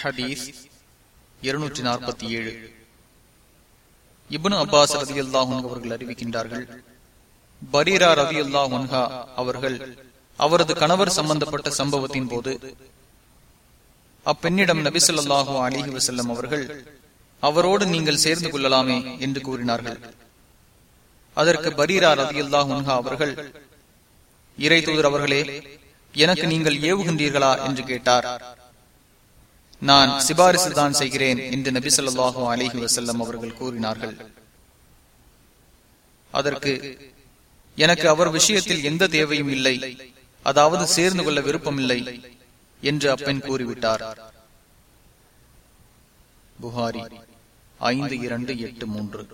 ஹதீஸ் இருநூற்றி நாற்பத்தி ஏழு. இபுன் அப்பாஸ் ரதி அல்லாஹன் அவர்கள் அறிவிக்கின்றார்கள் பரீரா ரவி அல்லாஹா அவர்கள் அவரது கணவர் சம்பந்தப்பட்ட சம்பவத்தின் போது அப்பெண்ணிடம் நபிசல்லாஹு அலிஹி வசல்லம் அவர்கள் அவரோடு நீங்கள் சேர்ந்து கொள்ளலாமே என்று கூறினார்கள். அதற்கு பரீரா ரதி அல்லாஹா அவர்கள் இறை தூதர் அவர்களே எனக்கு நீங்கள் ஏவுகின்றீர்களா? என்று கேட்டார். நான் சிபாரிசு தான் செய்கிறேன் என்று நபி சொல்லாஹு அலிஹி வசல்லம் அவர்கள் கூறினார்கள். அதற்கு எனக்கு அவர் விஷயத்தில் எந்த தேவையும் இல்லை அதாவது சேர்ந்து கொள்ள விருப்பமில்லை என்று அப்பெண் கூறிவிட்டார். புகாரி ஐந்து இரண்டு எட்டு மூன்று.